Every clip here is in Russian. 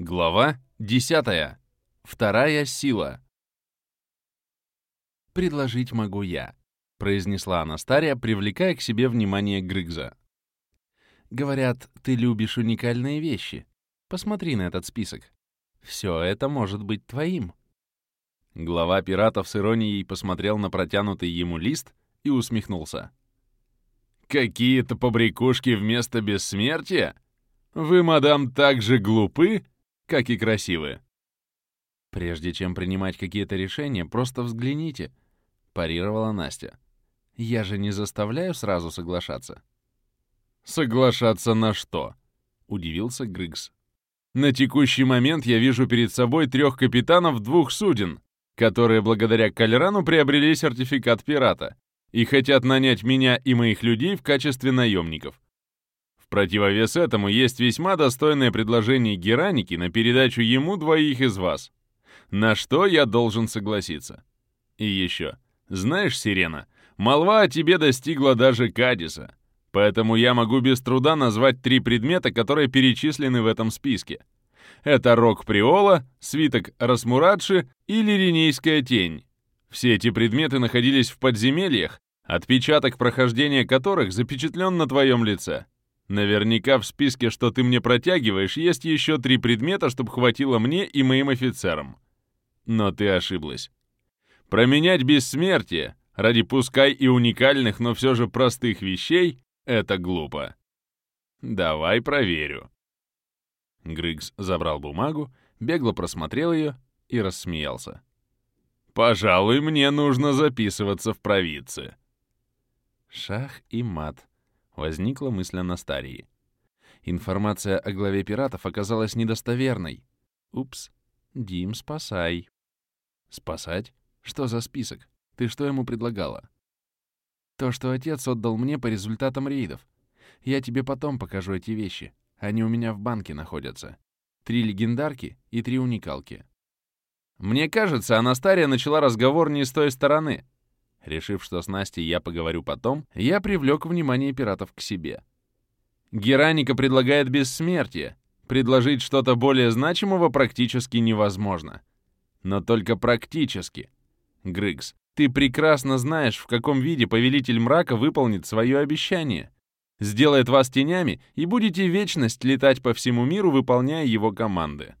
Глава 10. Вторая сила. «Предложить могу я», — произнесла Анастария, привлекая к себе внимание Грыгза. «Говорят, ты любишь уникальные вещи. Посмотри на этот список. Все это может быть твоим». Глава пиратов с иронией посмотрел на протянутый ему лист и усмехнулся. «Какие-то побрякушки вместо бессмертия? Вы, мадам, так же глупы, как и красивы. «Прежде чем принимать какие-то решения, просто взгляните», — парировала Настя. «Я же не заставляю сразу соглашаться». «Соглашаться на что?» — удивился Грыгс. «На текущий момент я вижу перед собой трех капитанов двух суден, которые благодаря Кальрану приобрели сертификат пирата и хотят нанять меня и моих людей в качестве наемников. В противовес этому есть весьма достойное предложение Гераники на передачу ему двоих из вас. На что я должен согласиться? И еще. Знаешь, Сирена, молва о тебе достигла даже Кадиса. Поэтому я могу без труда назвать три предмета, которые перечислены в этом списке. Это рог Приола, свиток Расмурадши и Лиринейская тень. Все эти предметы находились в подземельях, отпечаток прохождения которых запечатлен на твоем лице. Наверняка в списке, что ты мне протягиваешь, есть еще три предмета, чтобы хватило мне и моим офицерам. Но ты ошиблась. Променять бессмертие ради пускай и уникальных, но все же простых вещей — это глупо. Давай проверю. Григс забрал бумагу, бегло просмотрел ее и рассмеялся. «Пожалуй, мне нужно записываться в провидцы». Шах и мат, Возникла мысль Анастарии. Информация о главе пиратов оказалась недостоверной. Упс. Дим, спасай. Спасать? Что за список? Ты что ему предлагала? То, что отец отдал мне по результатам рейдов. Я тебе потом покажу эти вещи. Они у меня в банке находятся. Три легендарки и три уникалки. Мне кажется, Анастария начала разговор не с той стороны. Решив, что с Настей я поговорю потом, я привлек внимание пиратов к себе. Гераника предлагает бессмертие. Предложить что-то более значимого практически невозможно. Но только практически. Грыгс, ты прекрасно знаешь, в каком виде Повелитель Мрака выполнит свое обещание. Сделает вас тенями, и будете вечность летать по всему миру, выполняя его команды.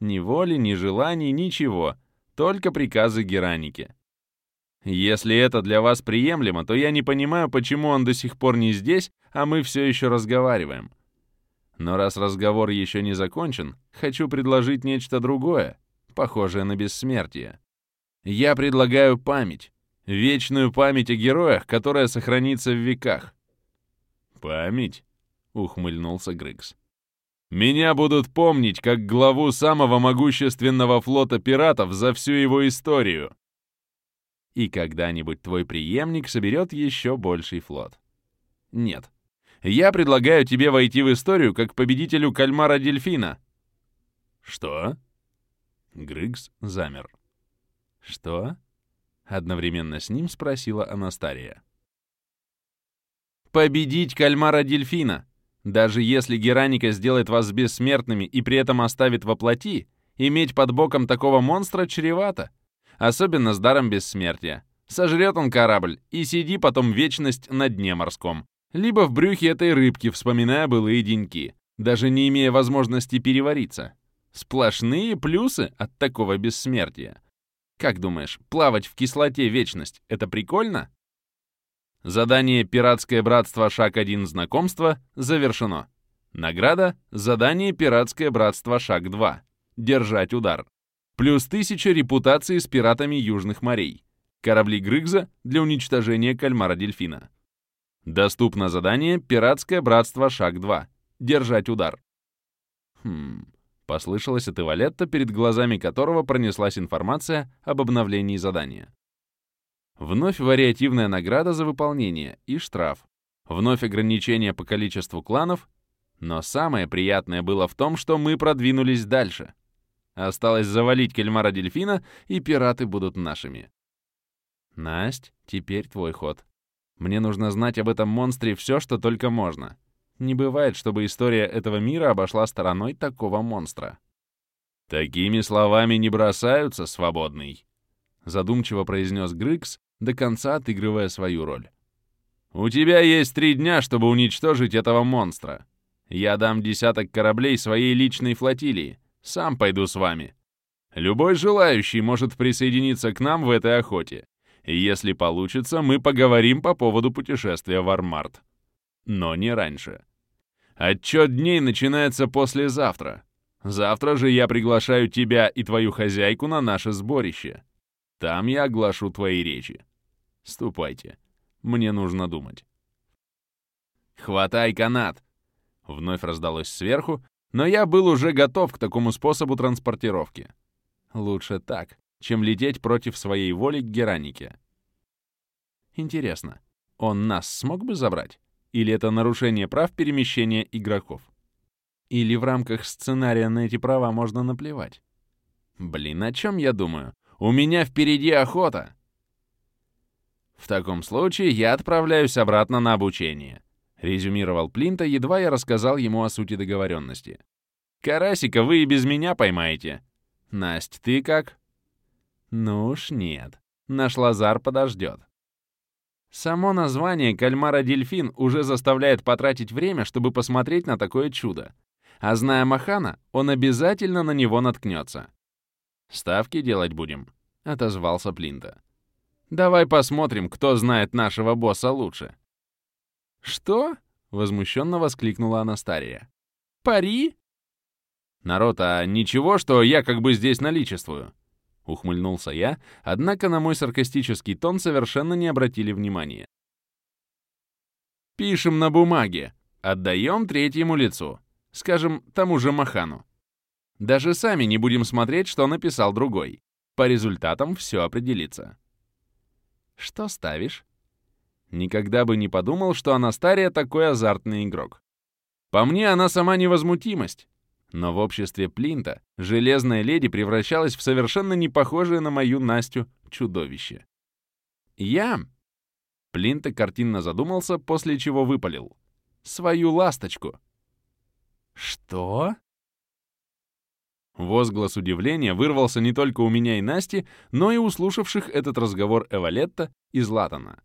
Ни воли, ни желаний, ничего. Только приказы Гераники. Если это для вас приемлемо, то я не понимаю, почему он до сих пор не здесь, а мы все еще разговариваем. Но раз разговор еще не закончен, хочу предложить нечто другое, похожее на бессмертие. Я предлагаю память. Вечную память о героях, которая сохранится в веках. «Память?» — ухмыльнулся Грыкс. «Меня будут помнить как главу самого могущественного флота пиратов за всю его историю и когда-нибудь твой преемник соберет еще больший флот. Нет. Я предлагаю тебе войти в историю как победителю кальмара-дельфина. Что? Грыгс замер. Что? Одновременно с ним спросила Анастария. Победить кальмара-дельфина! Даже если Гераника сделает вас бессмертными и при этом оставит во плоти, иметь под боком такого монстра чревато. Особенно с даром бессмертия. Сожрет он корабль и сиди потом вечность на дне морском. Либо в брюхе этой рыбки, вспоминая былые деньки, даже не имея возможности перевариться. Сплошные плюсы от такого бессмертия. Как думаешь, плавать в кислоте вечность — это прикольно? Задание «Пиратское братство. Шаг 1. Знакомство» завершено. Награда — задание «Пиратское братство. Шаг 2. Держать удар». Плюс тысяча репутации с пиратами Южных морей. Корабли Грыгза для уничтожения кальмара-дельфина. Доступно задание «Пиратское братство. Шаг 2. Держать удар». Хм... Послышалось от Ивалетта, перед глазами которого пронеслась информация об обновлении задания. Вновь вариативная награда за выполнение и штраф. Вновь ограничение по количеству кланов. Но самое приятное было в том, что мы продвинулись дальше — Осталось завалить кальмара-дельфина, и пираты будут нашими. Насть, теперь твой ход. Мне нужно знать об этом монстре все, что только можно. Не бывает, чтобы история этого мира обошла стороной такого монстра. «Такими словами не бросаются, свободный», — задумчиво произнес Грыкс, до конца отыгрывая свою роль. «У тебя есть три дня, чтобы уничтожить этого монстра. Я дам десяток кораблей своей личной флотилии. Сам пойду с вами. Любой желающий может присоединиться к нам в этой охоте. Если получится, мы поговорим по поводу путешествия в Армарт. Но не раньше. Отчет дней начинается послезавтра. Завтра же я приглашаю тебя и твою хозяйку на наше сборище. Там я оглашу твои речи. Ступайте. Мне нужно думать. «Хватай канат!» Вновь раздалось сверху, но я был уже готов к такому способу транспортировки. Лучше так, чем лететь против своей воли к Геранике. Интересно, он нас смог бы забрать? Или это нарушение прав перемещения игроков? Или в рамках сценария на эти права можно наплевать? Блин, о чем я думаю? У меня впереди охота! В таком случае я отправляюсь обратно на обучение. Резюмировал Плинта, едва я рассказал ему о сути договоренности. «Карасика вы и без меня поймаете. Насть, ты как?» «Ну уж нет. Наш Лазар подождет». Само название «Кальмара-дельфин» уже заставляет потратить время, чтобы посмотреть на такое чудо. А зная Махана, он обязательно на него наткнется. «Ставки делать будем», — отозвался Плинта. «Давай посмотрим, кто знает нашего босса лучше». «Что?» — возмущенно воскликнула Анастария. «Пари?» «Народ, а ничего, что я как бы здесь наличествую?» Ухмыльнулся я, однако на мой саркастический тон совершенно не обратили внимания. «Пишем на бумаге. Отдаем третьему лицу. Скажем, тому же Махану. Даже сами не будем смотреть, что написал другой. По результатам все определится». «Что ставишь?» Никогда бы не подумал, что Анастария такой азартный игрок. По мне, она сама невозмутимость. Но в обществе Плинта железная леди превращалась в совершенно не похожее на мою Настю чудовище. Я... Плинта картинно задумался, после чего выпалил. Свою ласточку. Что? Возглас удивления вырвался не только у меня и Насти, но и у слушавших этот разговор Эвалетта и Златана.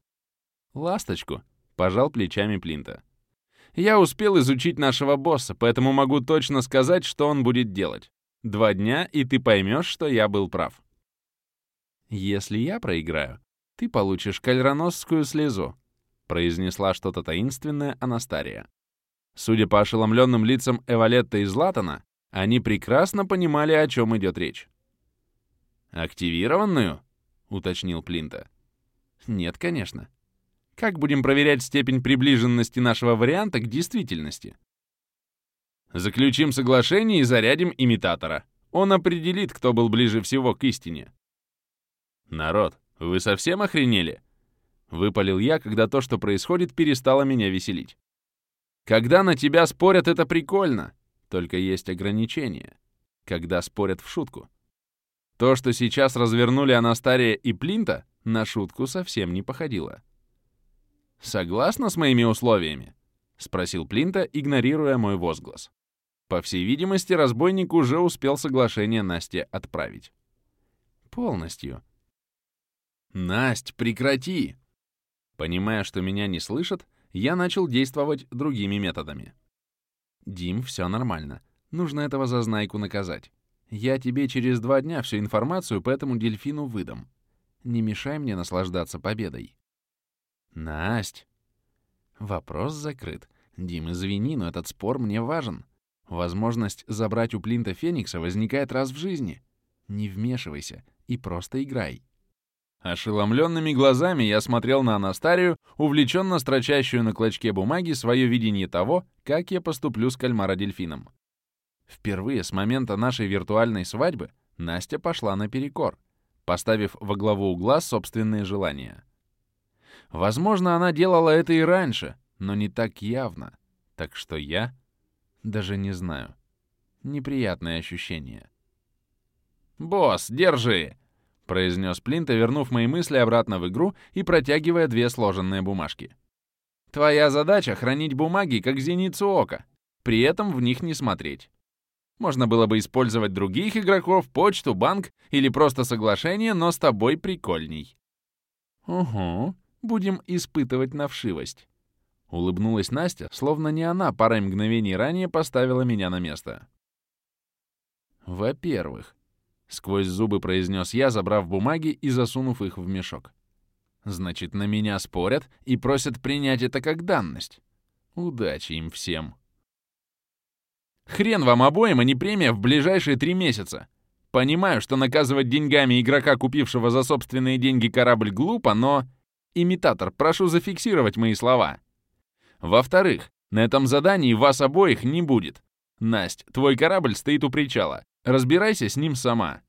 «Ласточку», — пожал плечами Плинта. «Я успел изучить нашего босса, поэтому могу точно сказать, что он будет делать. Два дня, и ты поймешь, что я был прав». «Если я проиграю, ты получишь кальроносскую слезу», — произнесла что-то таинственное Анастария. Судя по ошеломленным лицам Эвалетта и Златана, они прекрасно понимали, о чем идет речь. «Активированную?» — уточнил Плинта. «Нет, конечно. Как будем проверять степень приближенности нашего варианта к действительности? Заключим соглашение и зарядим имитатора. Он определит, кто был ближе всего к истине. Народ, вы совсем охренели? Выпалил я, когда то, что происходит, перестало меня веселить. Когда на тебя спорят, это прикольно. Только есть ограничения. Когда спорят в шутку. То, что сейчас развернули Анастария и Плинта, на шутку совсем не походило. «Согласна с моими условиями?» — спросил Плинта, игнорируя мой возглас. По всей видимости, разбойник уже успел соглашение Насте отправить. «Полностью». «Насть, прекрати!» Понимая, что меня не слышат, я начал действовать другими методами. «Дим, все нормально. Нужно этого зазнайку наказать. Я тебе через два дня всю информацию по этому дельфину выдам. Не мешай мне наслаждаться победой». Насть. Вопрос закрыт. Дим, извини, но этот спор мне важен. Возможность забрать у Плинта Феникса возникает раз в жизни. Не вмешивайся и просто играй. Ошеломленными глазами я смотрел на Анастарию, увлеченно строчащую на клочке бумаги свое видение того, как я поступлю с кальмара-дельфином. Впервые с момента нашей виртуальной свадьбы Настя пошла наперекор, поставив во главу угла собственные желания. Возможно, она делала это и раньше, но не так явно. Так что я даже не знаю. Неприятное ощущение. «Босс, держи!» — произнес Плинта, вернув мои мысли обратно в игру и протягивая две сложенные бумажки. «Твоя задача — хранить бумаги, как зеницу ока, при этом в них не смотреть. Можно было бы использовать других игроков, почту, банк или просто соглашение, но с тобой прикольней. Угу, будем испытывать на вшивость. Улыбнулась Настя, словно не она парой мгновений ранее поставила меня на место. Во-первых, сквозь зубы произнес я, забрав бумаги и засунув их в мешок. Значит, на меня спорят и просят принять это как данность. Удачи им всем. Хрен вам обоим, а не премия в ближайшие три месяца. Понимаю, что наказывать деньгами игрока, купившего за собственные деньги корабль, глупо, но... Имитатор, прошу зафиксировать мои слова. Во-вторых, на этом задании вас обоих не будет. Насть, твой корабль стоит у причала. Разбирайся с ним сама.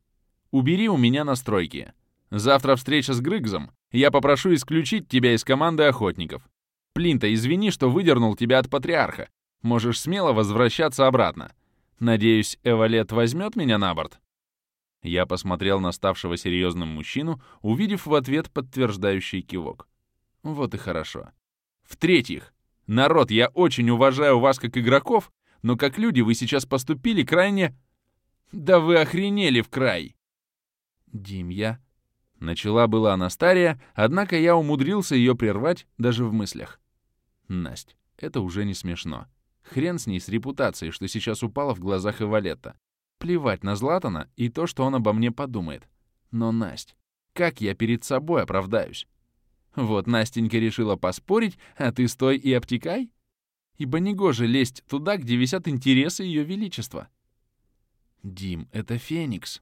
Убери у меня настройки. Завтра встреча с Грыгзом. Я попрошу исключить тебя из команды охотников. Плинта, извини, что выдернул тебя от патриарха. Можешь смело возвращаться обратно. Надеюсь, Эвалет возьмет меня на борт?» Я посмотрел на ставшего серьезным мужчину, увидев в ответ подтверждающий кивок. Вот и хорошо. В-третьих, народ, я очень уважаю вас как игроков, но как люди вы сейчас поступили крайне... Да вы охренели в край! Дим, я... Начала была Анастария, однако я умудрился ее прервать даже в мыслях. Насть, это уже не смешно. Хрен с ней с репутацией, что сейчас упала в глазах Ивалетта. Плевать на Златана и то, что он обо мне подумает. Но, Насть, как я перед собой оправдаюсь? Вот Настенька решила поспорить, а ты стой и обтекай? Ибо негоже лезть туда, где висят интересы Ее Величества. Дим, это Феникс.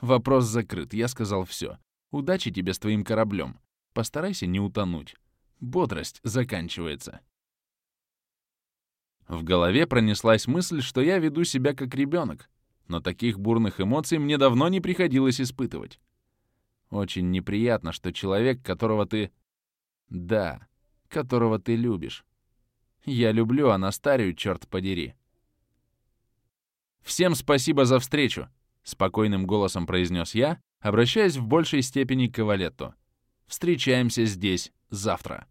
Вопрос закрыт, я сказал все. Удачи тебе с твоим кораблем. Постарайся не утонуть. Бодрость заканчивается. В голове пронеслась мысль, что я веду себя как ребенок, но таких бурных эмоций мне давно не приходилось испытывать. Очень неприятно, что человек, которого ты... Да, которого ты любишь. Я люблю Анастарию, черт подери. «Всем спасибо за встречу», — спокойным голосом произнес я, обращаясь в большей степени к Кавалетту. «Встречаемся здесь завтра».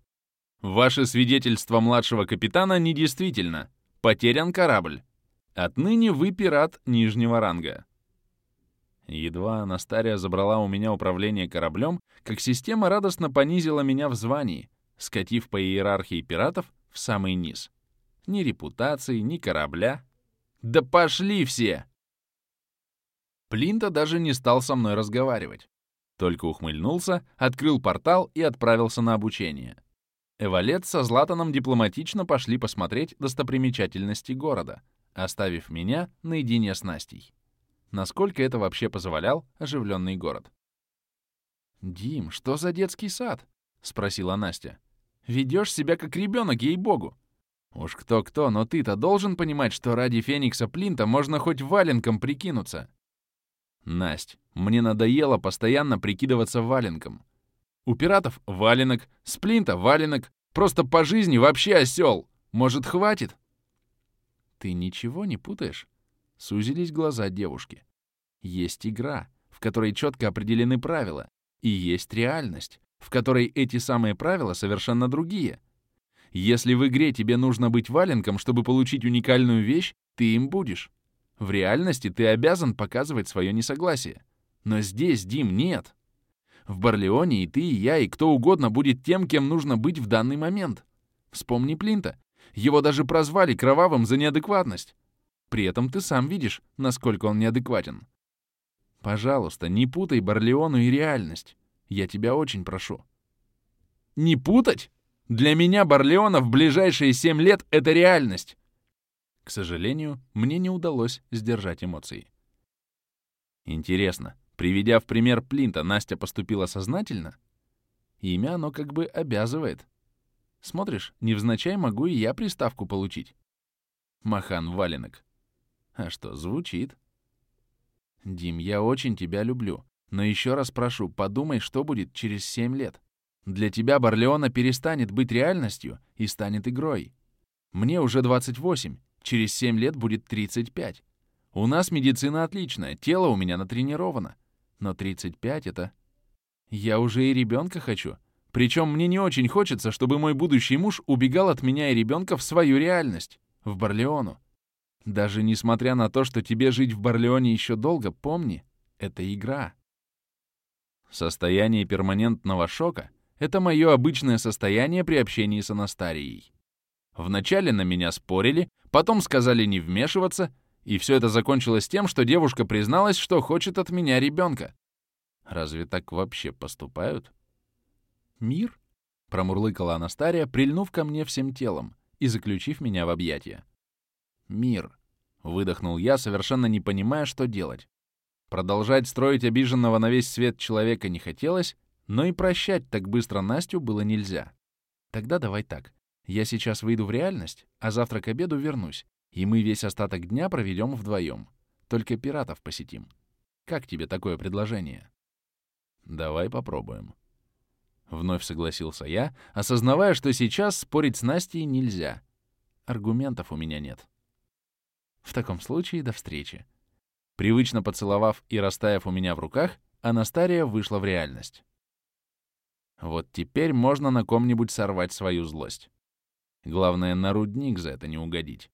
Ваше свидетельство младшего капитана недействительно. Потерян корабль. Отныне вы пират нижнего ранга. Едва Анастария забрала у меня управление кораблем, как система радостно понизила меня в звании, скатив по иерархии пиратов в самый низ. Ни репутации, ни корабля. Да пошли все! Плинта даже не стал со мной разговаривать. Только ухмыльнулся, открыл портал и отправился на обучение. Эвалет со Златаном дипломатично пошли посмотреть достопримечательности города, оставив меня наедине с Настей. Насколько это вообще позволял оживленный город. «Дим, что за детский сад?» — спросила Настя. «Ведешь себя как ребенок, ей-богу!» «Уж кто-кто, но ты-то должен понимать, что ради Феникса Плинта можно хоть валенком прикинуться!» «Насть, мне надоело постоянно прикидываться валенком. У пиратов валенок, сплинта валенок, просто по жизни вообще осел. Может, хватит? Ты ничего не путаешь? Сузились глаза девушки. Есть игра, в которой четко определены правила, и есть реальность, в которой эти самые правила совершенно другие. Если в игре тебе нужно быть валенком, чтобы получить уникальную вещь, ты им будешь. В реальности ты обязан показывать свое несогласие. Но здесь, Дим, нет. В Барлеоне и ты, и я, и кто угодно будет тем, кем нужно быть в данный момент. Вспомни Плинта. Его даже прозвали кровавым за неадекватность. При этом ты сам видишь, насколько он неадекватен. Пожалуйста, не путай Барлеону и реальность. Я тебя очень прошу. Не путать? Для меня Барлеона в ближайшие семь лет — это реальность. К сожалению, мне не удалось сдержать эмоции. Интересно, Приведя в пример Плинта, Настя поступила сознательно? Имя оно как бы обязывает. Смотришь, невзначай могу и я приставку получить. Махан Валенок. А что, звучит? Дим, я очень тебя люблю. Но еще раз прошу, подумай, что будет через семь лет. Для тебя Барлеона перестанет быть реальностью и станет игрой. Мне уже 28, через семь лет будет 35. У нас медицина отличная, тело у меня натренировано. Но 35 — это... Я уже и ребенка хочу. Причем мне не очень хочется, чтобы мой будущий муж убегал от меня и ребенка в свою реальность, в Барлеону. Даже несмотря на то, что тебе жить в Барлеоне еще долго, помни, это игра. Состояние перманентного шока — это мое обычное состояние при общении с Анастарией. Вначале на меня спорили, потом сказали не вмешиваться, и все это закончилось тем, что девушка призналась, что хочет от меня ребенка. Разве так вообще поступают? «Мир?» — промурлыкала Анастария, прильнув ко мне всем телом и заключив меня в объятия. «Мир!» — выдохнул я, совершенно не понимая, что делать. Продолжать строить обиженного на весь свет человека не хотелось, но и прощать так быстро Настю было нельзя. Тогда давай так. Я сейчас выйду в реальность, а завтра к обеду вернусь, и мы весь остаток дня проведем вдвоем. Только пиратов посетим. Как тебе такое предложение? Давай попробуем. Вновь согласился я, осознавая, что сейчас спорить с Настей нельзя. Аргументов у меня нет. В таком случае до встречи. Привычно поцеловав и растаяв у меня в руках, Анастария вышла в реальность. Вот теперь можно на ком-нибудь сорвать свою злость. Главное, на рудник за это не угодить.